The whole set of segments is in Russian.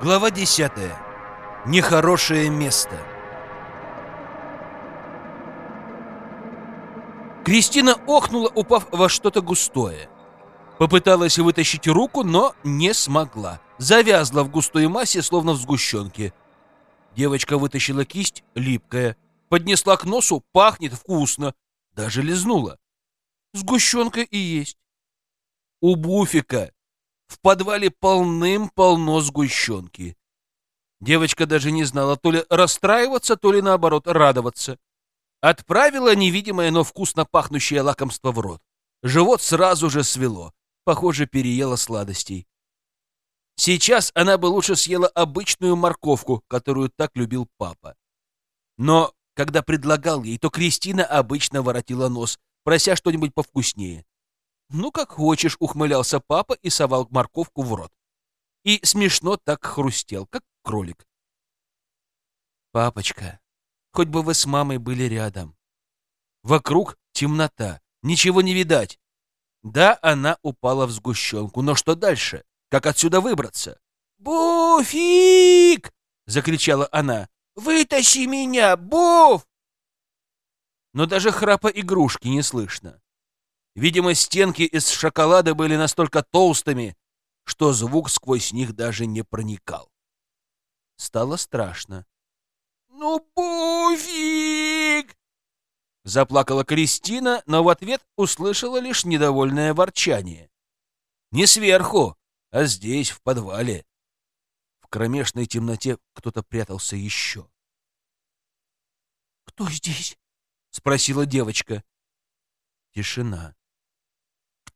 Глава 10. Нехорошее место. Кристина охнула, упав во что-то густое. Попыталась вытащить руку, но не смогла. Завязла в густой массе, словно в сгущенке. Девочка вытащила кисть, липкая. Поднесла к носу, пахнет вкусно. Даже лизнула. Сгущенка и есть. У Буфика в подвале полным-полно сгущенки. Девочка даже не знала, то ли расстраиваться, то ли, наоборот, радоваться. Отправила невидимое, но вкусно пахнущее лакомство в рот. Живот сразу же свело. Похоже, переела сладостей. Сейчас она бы лучше съела обычную морковку, которую так любил папа. Но когда предлагал ей, то Кристина обычно воротила нос, прося что-нибудь повкуснее. «Ну, как хочешь», — ухмылялся папа и совал морковку в рот. И смешно так хрустел, как кролик. «Папочка, хоть бы вы с мамой были рядом. Вокруг темнота, ничего не видать. Да, она упала в сгущенку, но что дальше? Как отсюда выбраться?» «Буфик!» — закричала она. «Вытащи меня, Буф!» Но даже храпа игрушки не слышно. Видимо, стенки из шоколада были настолько толстыми, что звук сквозь них даже не проникал. Стало страшно. «Ну, Буфик!» Заплакала Кристина, но в ответ услышала лишь недовольное ворчание. Не сверху, а здесь, в подвале. В кромешной темноте кто-то прятался еще. «Кто здесь?» — спросила девочка. Тишина.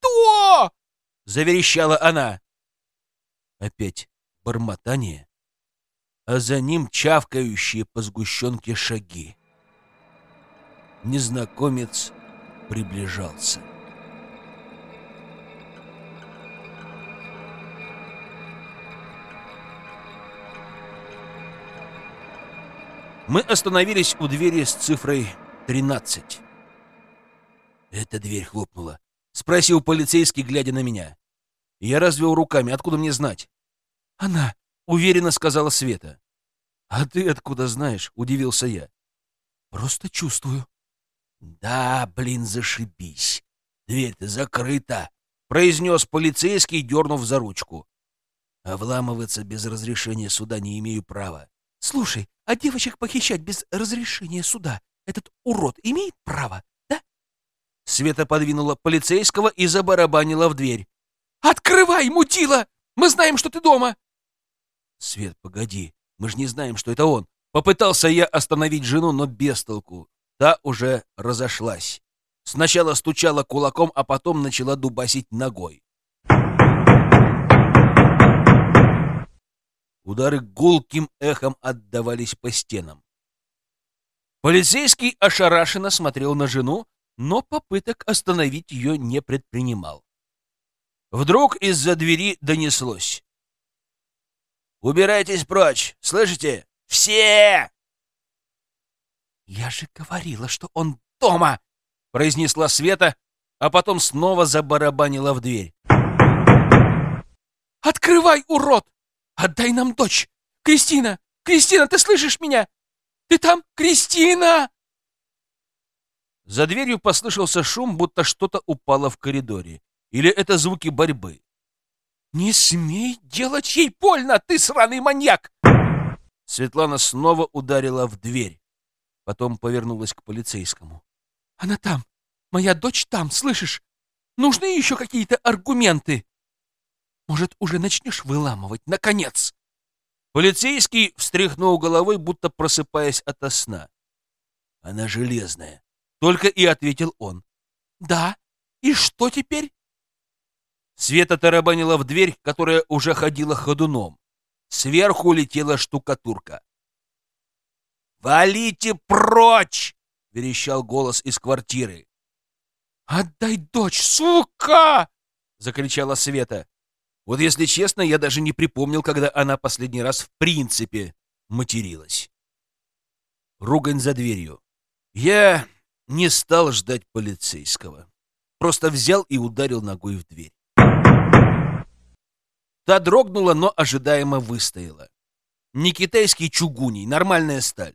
«Кто?» — заверещала она. Опять бормотание, а за ним чавкающие по сгущенке шаги. Незнакомец приближался. Мы остановились у двери с цифрой 13. Эта дверь хлопнула. — спросил полицейский, глядя на меня. Я развел руками. Откуда мне знать? «Она», — уверенно сказала Света. «А ты откуда знаешь?» — удивился я. «Просто чувствую». «Да, блин, зашибись. Дверь-то закрыта», — произнес полицейский, дернув за ручку. «А вламываться без разрешения суда не имею права». «Слушай, а девочек похищать без разрешения суда этот урод имеет право?» Света подвинула полицейского и забарабанила в дверь. «Открывай, мутила! Мы знаем, что ты дома!» «Свет, погоди, мы же не знаем, что это он!» Попытался я остановить жену, но без толку. Та уже разошлась. Сначала стучала кулаком, а потом начала дубасить ногой. Удары гулким эхом отдавались по стенам. Полицейский ошарашенно смотрел на жену, но попыток остановить ее не предпринимал. Вдруг из-за двери донеслось. «Убирайтесь прочь! Слышите? Все!» «Я же говорила, что он дома!» — произнесла Света, а потом снова забарабанила в дверь. «Открывай, урод! Отдай нам дочь! Кристина! Кристина, ты слышишь меня? Ты там, Кристина?» За дверью послышался шум, будто что-то упало в коридоре. Или это звуки борьбы. «Не смей делать ей больно, ты сраный маньяк!» Светлана снова ударила в дверь. Потом повернулась к полицейскому. «Она там! Моя дочь там, слышишь? Нужны еще какие-то аргументы? Может, уже начнешь выламывать, наконец?» Полицейский встряхнул головой, будто просыпаясь ото сна. «Она железная. Только и ответил он. «Да? И что теперь?» Света тарабанила в дверь, которая уже ходила ходуном. Сверху летела штукатурка. «Валите прочь!» — верещал голос из квартиры. «Отдай дочь, сука!» — закричала Света. Вот если честно, я даже не припомнил, когда она последний раз в принципе материлась. Ругань за дверью. Я не стал ждать полицейского. Просто взял и ударил ногой в дверь. Та дрогнула, но ожидаемо выстояла. Не китайский чугуний, нормальная сталь.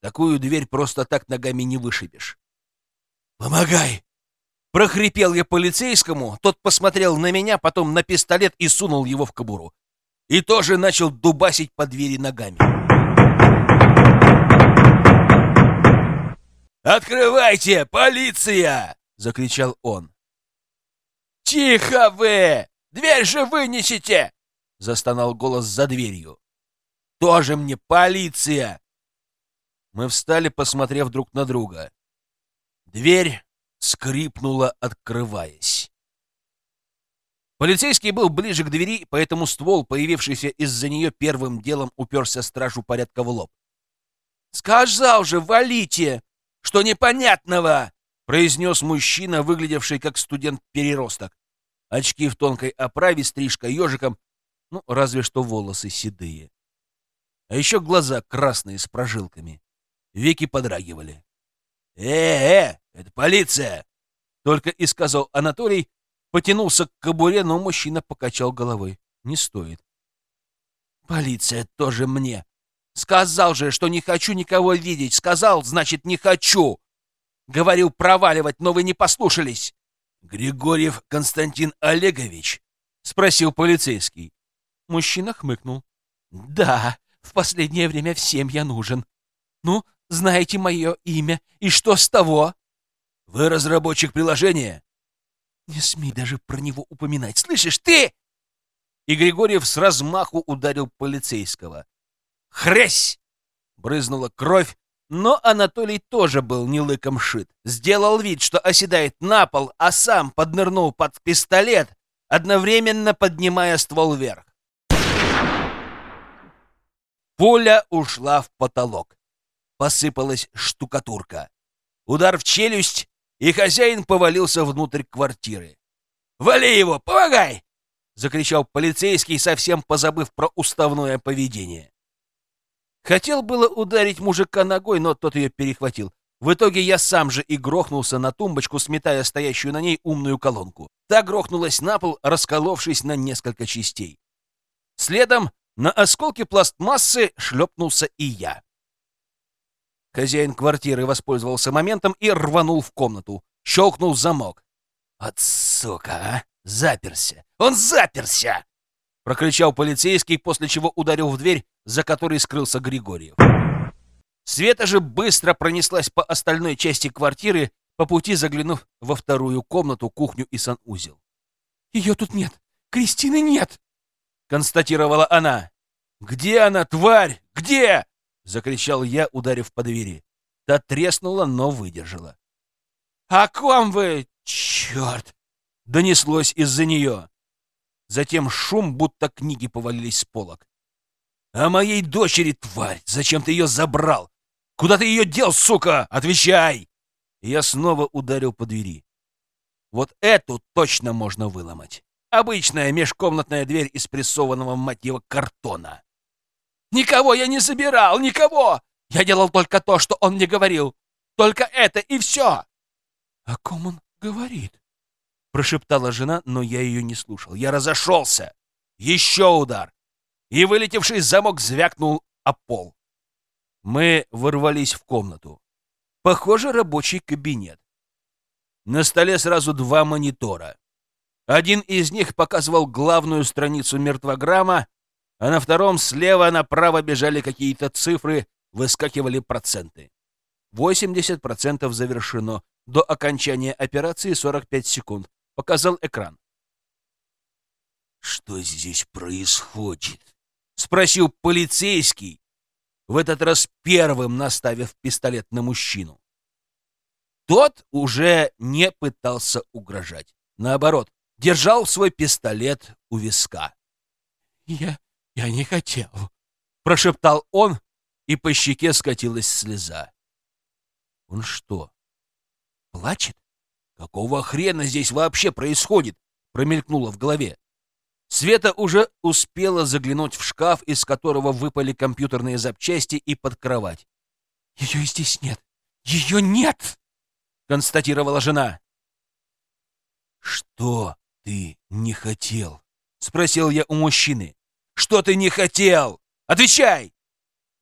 Такую дверь просто так ногами не вышибешь. «Помогай!» Прохрипел я полицейскому, тот посмотрел на меня, потом на пистолет и сунул его в кобуру. И тоже начал дубасить по двери ногами. «Открывайте! Полиция!» — закричал он. «Тихо вы! Дверь же вынесите!» — застонал голос за дверью. «Тоже мне полиция!» Мы встали, посмотрев друг на друга. Дверь скрипнула, открываясь. Полицейский был ближе к двери, поэтому ствол, появившийся из-за нее, первым делом уперся стражу порядка в лоб. «Сказал же, валите! Что непонятного?» — произнес мужчина, выглядевший как студент-переросток. Очки в тонкой оправе, стрижка ежиком, ну, разве что волосы седые. А еще глаза красные с прожилками. Веки подрагивали. «Э-э, это полиция!» Только и сказал Анатолий, потянулся к кобуре, но мужчина покачал головой. «Не стоит». «Полиция тоже мне. Сказал же, что не хочу никого видеть. Сказал, значит, не хочу. Говорил проваливать, но вы не послушались». «Григорьев Константин Олегович?» — спросил полицейский. Мужчина хмыкнул. «Да, в последнее время всем я нужен. Ну, знаете мое имя, и что с того?» «Вы разработчик приложения?» «Не смей даже про него упоминать, слышишь, ты!» И Григорьев с размаху ударил полицейского. «Хрясь!» Брызнула кровь, но Анатолий тоже был не лыком шит. Сделал вид, что оседает на пол, а сам поднырнул под пистолет, одновременно поднимая ствол вверх. Пуля ушла в потолок. Посыпалась штукатурка. Удар в челюсть, и хозяин повалился внутрь квартиры. «Вали его! Помогай!» — закричал полицейский, совсем позабыв про уставное поведение. Хотел было ударить мужика ногой, но тот ее перехватил. В итоге я сам же и грохнулся на тумбочку, сметая стоящую на ней умную колонку. Та грохнулась на пол, расколовшись на несколько частей. Следом на осколки пластмассы шлепнулся и я. Хозяин квартиры воспользовался моментом и рванул в комнату. Щелкнул замок. «От сука, а! Заперся! Он заперся!» Прокричал полицейский, после чего ударил в дверь, за которой скрылся Григорьев. Света же быстро пронеслась по остальной части квартиры, по пути заглянув во вторую комнату, кухню и санузел. «Ее тут нет! Кристины нет!» — констатировала она. «Где она, тварь? Где?» — закричал я, ударив по двери. Та треснула, но выдержала. «О ком вы? Черт!» — донеслось из-за нее. Затем шум, будто книги повалились с полок. «О моей дочери, тварь! Зачем ты ее забрал? Куда ты ее дел, сука? Отвечай!» Я снова ударил по двери. Вот эту точно можно выломать. Обычная межкомнатная дверь из прессованного, мать его, картона. Никого я не забирал, никого! Я делал только то, что он мне говорил. Только это и все!» «О ком он говорит?» Прошептала жена, но я ее не слушал. Я разошелся. Еще удар. И вылетевший замок звякнул о пол. Мы ворвались в комнату. Похоже, рабочий кабинет. На столе сразу два монитора. Один из них показывал главную страницу мертвограмма, а на втором слева направо бежали какие-то цифры, выскакивали проценты. 80% завершено. До окончания операции 45 секунд. Показал экран. «Что здесь происходит?» — спросил полицейский, в этот раз первым наставив пистолет на мужчину. Тот уже не пытался угрожать. Наоборот, держал свой пистолет у виска. «Я «Я не хотел», — прошептал он, и по щеке скатилась слеза. «Он что, плачет? Какого хрена здесь вообще происходит?» — промелькнуло в голове. Света уже успела заглянуть в шкаф, из которого выпали компьютерные запчасти, и под кровать. «Ее здесь нет! Ее нет!» — констатировала жена. «Что ты не хотел?» — спросил я у мужчины. Что ты не хотел? Отвечай!»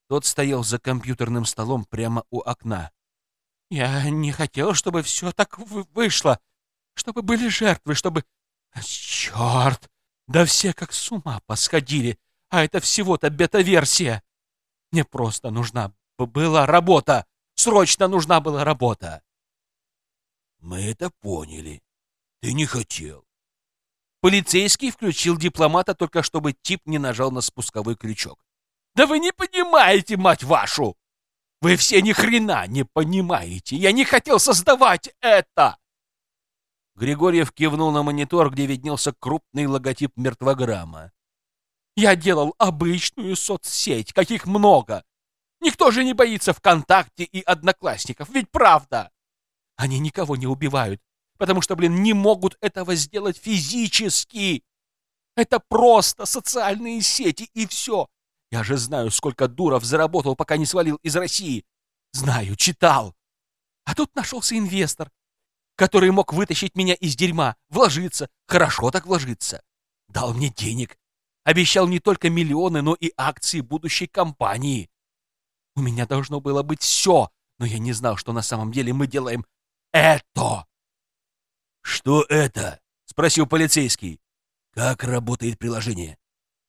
Тот стоял за компьютерным столом прямо у окна. «Я не хотел, чтобы все так вышло, чтобы были жертвы, чтобы... Черт! Да все как с ума посходили, а это всего-то бета-версия. Мне просто нужна была работа, срочно нужна была работа». «Мы это поняли. Ты не хотел. Полицейский включил дипломата только чтобы тип не нажал на спусковой крючок. «Да вы не понимаете, мать вашу! Вы все ни хрена не понимаете! Я не хотел создавать это!» Григорьев кивнул на монитор, где виднелся крупный логотип мертвограмма. «Я делал обычную соцсеть, каких много! Никто же не боится ВКонтакте и Одноклассников, ведь правда! Они никого не убивают, потому что, блин, не могут этого сделать физически. Это просто социальные сети и все. Я же знаю, сколько Дуров заработал, пока не свалил из России. Знаю, читал. А тут нашелся инвестор, который мог вытащить меня из дерьма, вложиться, хорошо так вложиться. Дал мне денег. Обещал не только миллионы, но и акции будущей компании. У меня должно было быть все, но я не знал, что на самом деле мы делаем это. «Что это?» — спросил полицейский. «Как работает приложение?»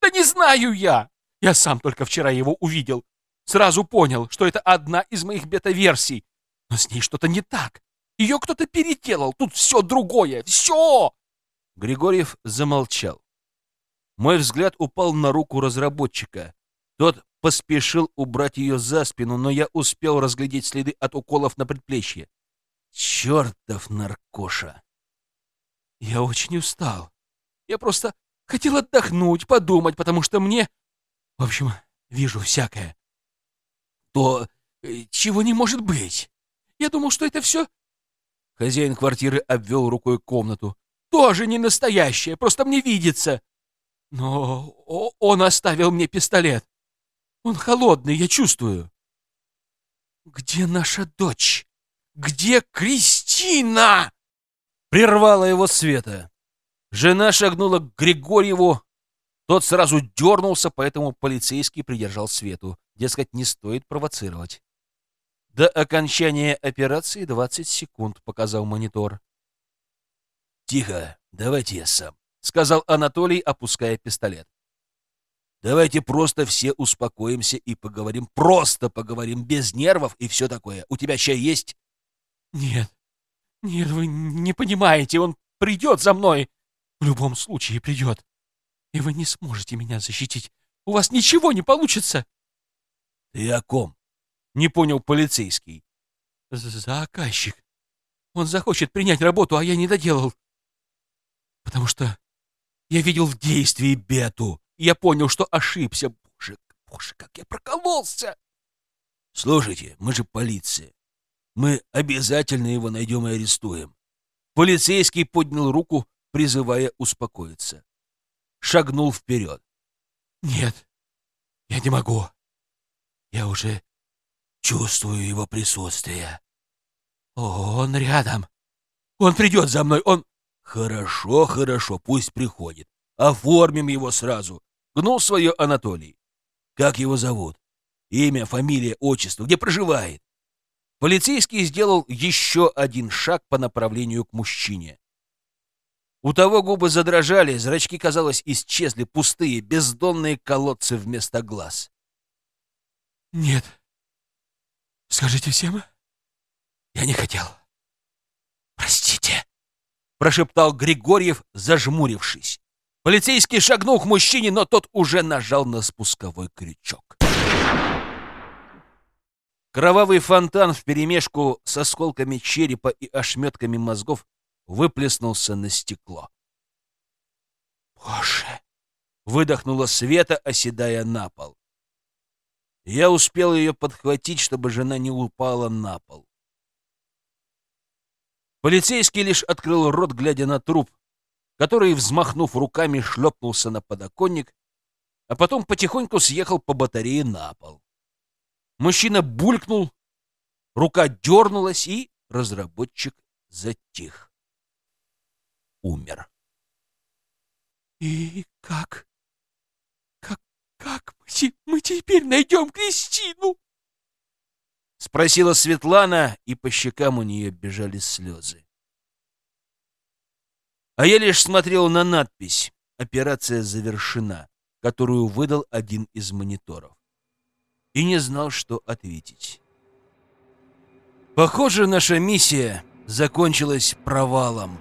«Да не знаю я! Я сам только вчера его увидел. Сразу понял, что это одна из моих бета-версий. Но с ней что-то не так. Ее кто-то переделал. Тут все другое. Все!» Григорьев замолчал. Мой взгляд упал на руку разработчика. Тот поспешил убрать ее за спину, но я успел разглядеть следы от уколов на предплечье. Чертов наркоша! Я очень устал. Я просто хотел отдохнуть, подумать, потому что мне... В общем, вижу всякое. То, э, чего не может быть. Я думал, что это все... Хозяин квартиры обвел рукой комнату. Тоже не настоящее, просто мне видится. Но он оставил мне пистолет. Он холодный, я чувствую. Где наша дочь? Где Кристина? Прервала его света. Жена шагнула к Григорьеву. Тот сразу дернулся, поэтому полицейский придержал Свету. Дескать, не стоит провоцировать. До окончания операции 20 секунд, показал монитор. «Тихо, давайте я сам», — сказал Анатолий, опуская пистолет. «Давайте просто все успокоимся и поговорим. Просто поговорим, без нервов и все такое. У тебя чай есть?» «Нет», «Нет, вы не понимаете, он придет за мной. В любом случае придет. И вы не сможете меня защитить. У вас ничего не получится!» «Ты о ком?» — не понял полицейский. «Заказчик. Он захочет принять работу, а я не доделал. Потому что я видел в действии Бету. Я понял, что ошибся. Боже, боже, как я прокололся!» «Слушайте, мы же полиция. Мы обязательно его найдем и арестуем. Полицейский поднял руку, призывая успокоиться. Шагнул вперед. Нет, я не могу. Я уже чувствую его присутствие. О, он рядом. Он придет за мной, он... Хорошо, хорошо, пусть приходит. Оформим его сразу. Гнул свое Анатолий. Как его зовут? Имя, фамилия, отчество, где проживает? Полицейский сделал еще один шаг по направлению к мужчине. У того губы задрожали, зрачки, казалось, исчезли, пустые, бездонные колодцы вместо глаз. «Нет. Скажите всем, я не хотел. Простите», — прошептал Григорьев, зажмурившись. Полицейский шагнул к мужчине, но тот уже нажал на спусковой крючок. Кровавый фонтан вперемешку с осколками черепа и ошметками мозгов выплеснулся на стекло. «Боже!» — выдохнула Света, оседая на пол. Я успел ее подхватить, чтобы жена не упала на пол. Полицейский лишь открыл рот, глядя на труп, который, взмахнув руками, шлепнулся на подоконник, а потом потихоньку съехал по батарее на пол. Мужчина булькнул, рука дернулась, и разработчик затих. Умер. «И как? Как, как мы, теперь найдем Кристину?» Спросила Светлана, и по щекам у нее бежали слезы. А я лишь смотрел на надпись «Операция завершена», которую выдал один из мониторов. И не знал, что ответить. Похоже, наша миссия закончилась провалом.